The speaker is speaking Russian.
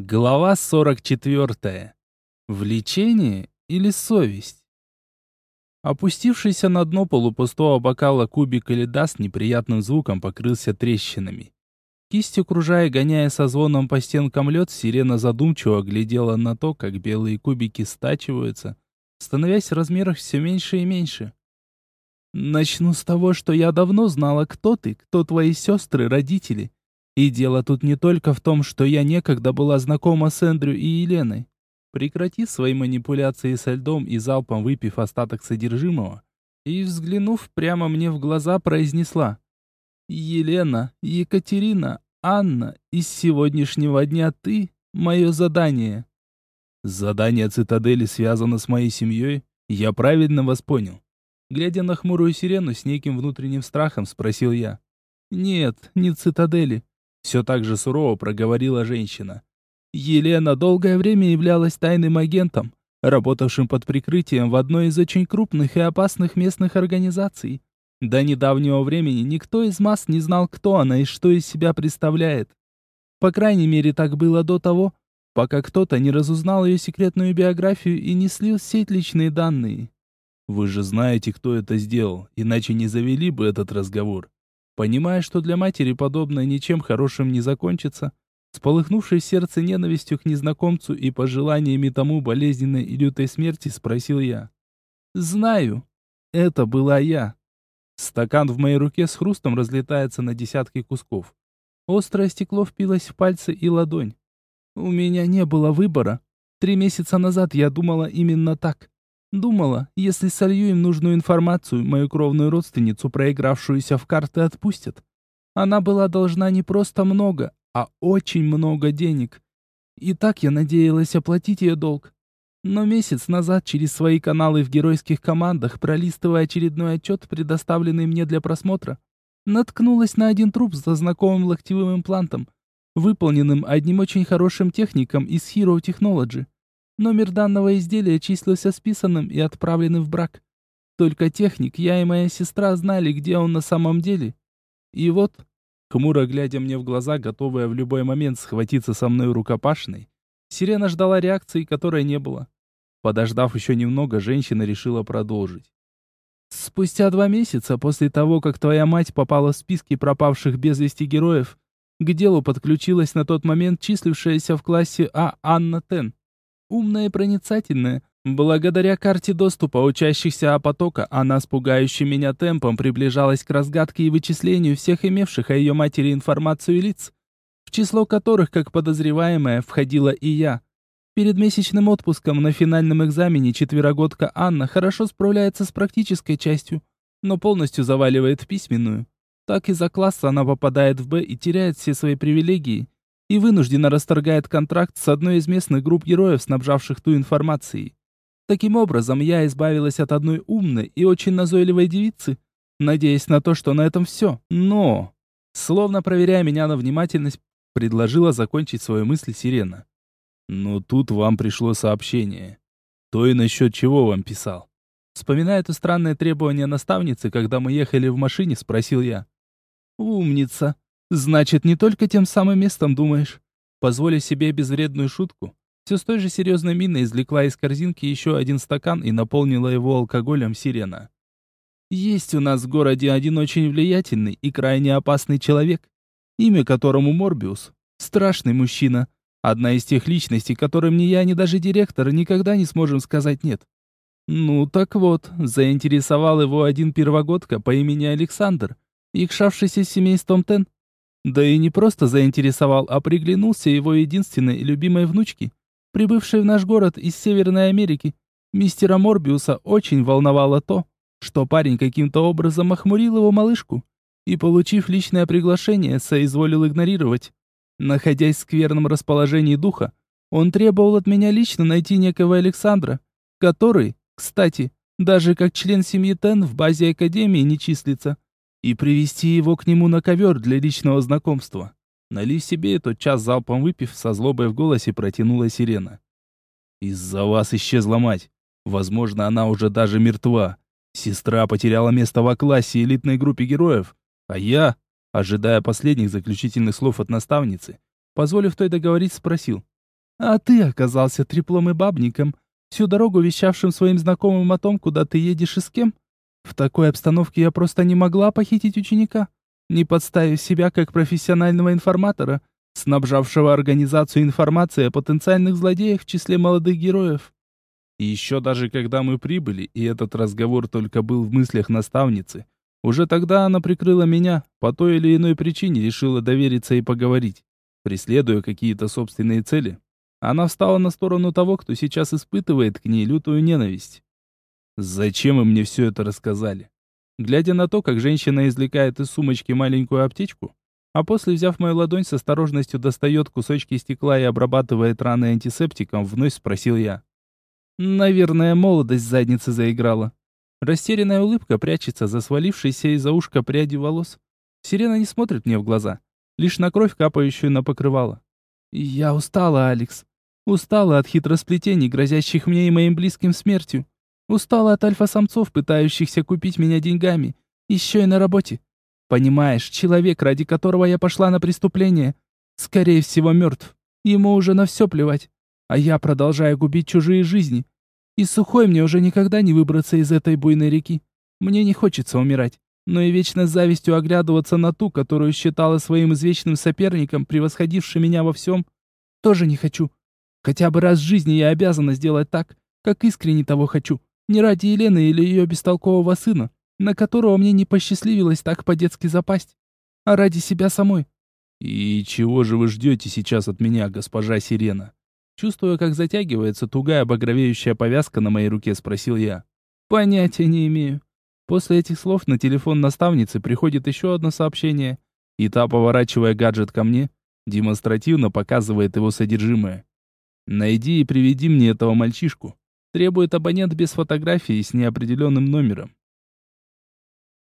Глава 44. Влечение или совесть? Опустившийся на дно полупустого бокала кубик льда с неприятным звуком покрылся трещинами. Кистью кружая, гоняя со звоном по стенкам лед, сирена задумчиво глядела на то, как белые кубики стачиваются, становясь в размерах все меньше и меньше. «Начну с того, что я давно знала, кто ты, кто твои сестры, родители», и дело тут не только в том, что я некогда была знакома с Эндрю и Еленой. Прекратив свои манипуляции со льдом и залпом выпив остаток содержимого, и, взглянув прямо мне в глаза, произнесла «Елена, Екатерина, Анна, из сегодняшнего дня ты — мое задание». Задание цитадели связано с моей семьей, я правильно вас понял. Глядя на хмурую сирену с неким внутренним страхом, спросил я. «Нет, не цитадели. Все так же сурово проговорила женщина. Елена долгое время являлась тайным агентом, работавшим под прикрытием в одной из очень крупных и опасных местных организаций. До недавнего времени никто из масс не знал, кто она и что из себя представляет. По крайней мере, так было до того, пока кто-то не разузнал ее секретную биографию и не слил в сеть личные данные. Вы же знаете, кто это сделал, иначе не завели бы этот разговор. Понимая, что для матери подобное ничем хорошим не закончится, с в сердце ненавистью к незнакомцу и пожеланиями тому болезненной и лютой смерти, спросил я. «Знаю. Это была я». Стакан в моей руке с хрустом разлетается на десятки кусков. Острое стекло впилось в пальцы и ладонь. У меня не было выбора. Три месяца назад я думала именно так. Думала, если солью им нужную информацию, мою кровную родственницу, проигравшуюся в карты, отпустят. Она была должна не просто много, а очень много денег. И так я надеялась оплатить ее долг. Но месяц назад через свои каналы в геройских командах, пролистывая очередной отчет, предоставленный мне для просмотра, наткнулась на один труп со знакомым локтевым имплантом, выполненным одним очень хорошим техником из Hero Technology. Номер данного изделия числился списанным и отправленным в брак. Только техник, я и моя сестра знали, где он на самом деле. И вот, хмуро глядя мне в глаза, готовая в любой момент схватиться со мной рукопашной, сирена ждала реакции, которой не было. Подождав еще немного, женщина решила продолжить. Спустя два месяца после того, как твоя мать попала в списки пропавших без вести героев, к делу подключилась на тот момент числившаяся в классе А Анна Тен. Умная и проницательная. Благодаря карте доступа учащихся А-потока, она с пугающим меня темпом приближалась к разгадке и вычислению всех имевших о ее матери информацию лиц, в число которых, как подозреваемая, входила и я. Перед месячным отпуском на финальном экзамене четверогодка Анна хорошо справляется с практической частью, но полностью заваливает письменную. Так из-за класса она попадает в Б и теряет все свои привилегии, и вынужденно расторгает контракт с одной из местных групп героев, снабжавших ту информацией. Таким образом, я избавилась от одной умной и очень назойливой девицы, надеясь на то, что на этом все. Но, словно проверяя меня на внимательность, предложила закончить свою мысль Сирена. Но тут вам пришло сообщение. То и насчет чего вам писал. Вспоминая это странное требование наставницы, когда мы ехали в машине, спросил я. «Умница!» Значит, не только тем самым местом думаешь. Позволив себе безвредную шутку, все с той же серьезной миной извлекла из корзинки еще один стакан и наполнила его алкоголем сирена. Есть у нас в городе один очень влиятельный и крайне опасный человек, имя которому Морбиус. Страшный мужчина. Одна из тех личностей, которым ни я, ни даже директор никогда не сможем сказать «нет». Ну так вот, заинтересовал его один первогодка по имени Александр, икшавшийся с семейством Тен. Да и не просто заинтересовал, а приглянулся его единственной и любимой внучке, прибывшей в наш город из Северной Америки. Мистера Морбиуса очень волновало то, что парень каким-то образом охмурил его малышку и, получив личное приглашение, соизволил игнорировать. Находясь в скверном расположении духа, он требовал от меня лично найти некого Александра, который, кстати, даже как член семьи Тен в базе Академии не числится и привести его к нему на ковер для личного знакомства. Налив себе тот час залпом выпив, со злобой в голосе протянула сирена. «Из-за вас исчезла мать. Возможно, она уже даже мертва. Сестра потеряла место в классе элитной группе героев, а я, ожидая последних заключительных слов от наставницы, позволив той договорить, спросил. А ты оказался треплом и бабником, всю дорогу вещавшим своим знакомым о том, куда ты едешь и с кем. В такой обстановке я просто не могла похитить ученика, не подставив себя как профессионального информатора, снабжавшего организацию информацией о потенциальных злодеях в числе молодых героев. И еще даже когда мы прибыли, и этот разговор только был в мыслях наставницы, уже тогда она прикрыла меня, по той или иной причине решила довериться и поговорить, преследуя какие-то собственные цели. Она встала на сторону того, кто сейчас испытывает к ней лютую ненависть. Зачем вы мне все это рассказали? Глядя на то, как женщина извлекает из сумочки маленькую аптечку, а после, взяв мою ладонь, с осторожностью достает кусочки стекла и обрабатывает раны антисептиком, вновь спросил я. Наверное, молодость задницы заиграла. Растерянная улыбка прячется за свалившейся из-за ушка пряди волос. Сирена не смотрит мне в глаза, лишь на кровь, капающую на покрывало. «Я устала, Алекс. Устала от хитросплетений, грозящих мне и моим близким смертью. Устала от альфа-самцов, пытающихся купить меня деньгами. Еще и на работе. Понимаешь, человек, ради которого я пошла на преступление, скорее всего, мертв. Ему уже на все плевать. А я продолжаю губить чужие жизни. И сухой мне уже никогда не выбраться из этой буйной реки. Мне не хочется умирать. Но и вечно с завистью оглядываться на ту, которую считала своим извечным соперником, превосходившим меня во всем, тоже не хочу. Хотя бы раз в жизни я обязана сделать так, как искренне того хочу. Не ради Елены или ее бестолкового сына, на которого мне не посчастливилось так по-детски запасть, а ради себя самой. «И чего же вы ждете сейчас от меня, госпожа Сирена?» Чувствуя, как затягивается тугая багровеющая повязка на моей руке, спросил я. «Понятия не имею». После этих слов на телефон наставницы приходит еще одно сообщение, и та, поворачивая гаджет ко мне, демонстративно показывает его содержимое. «Найди и приведи мне этого мальчишку», требует абонент без фотографии с неопределенным номером.